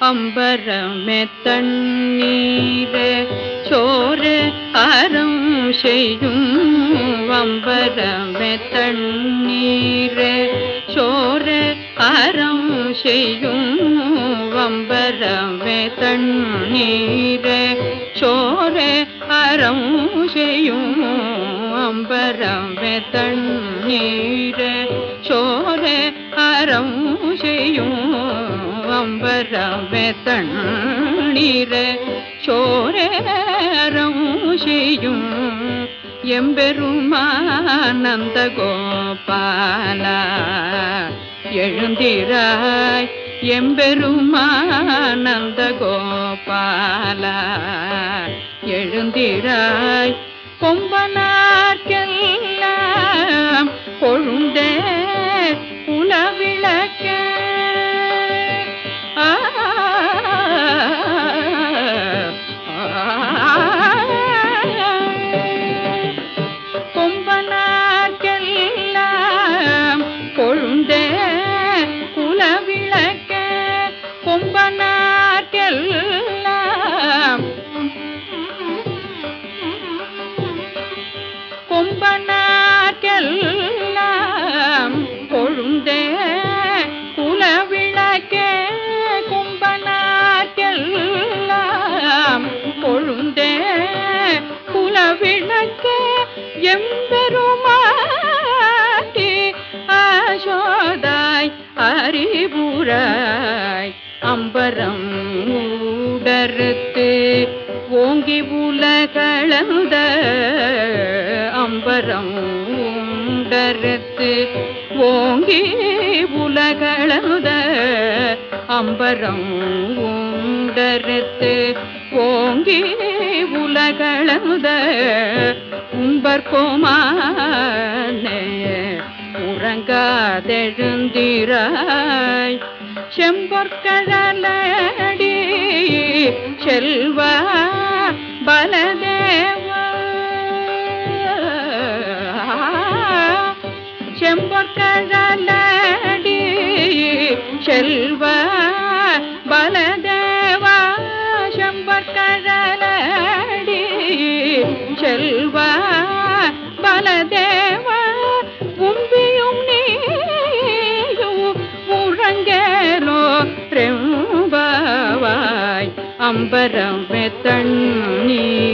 அம்பரமே தண்ணீரே சோறு அறம் செய்யும் அம்பரமே தண்ணீரே சோறு அறம் செய்யும் அம்பரமே தண்ணீரே சோறு அறம் செய்யும் அம்பரமே தண்ணீரே சோறு அறம் செய்யும் அம்பரமே தண்ணீரே சோரேரம் செய்யும் எம்பெருமானந்த கோபாலா எழுந்திராய் எம்பெருமானந்த கோபாலா எழுந்திராய் கொம்பனார்க்கெல்லாம் கொழுந்தே உலவிளக்க கும்பனார்கெல்லாம் கொழுந்தே குலவிளக்கே கும்பனார்கெல்லாம் கொழுந்தே குலவிளக்கே எம்பெருமாட்டி ஆசோதாய் அறிவுராய் அம்பரம் உடறுத்து ஓங்கி உலகளந்த அம்பரம் உடறுத்து ஓங்கி உலகளந்த அம்பரம் உண்டருத்து ஓங்கி உலகளந்த உம்பர் கோமானே உறங்காதெழுந்திராய். செம்பொற்கழலடி செல்வா பலதேவ? செம்பொற்கழலடி செல்வ பலதேவா? செம்பொற்கழலடி செல்வ பலதேவா अम्बर वेतण्णी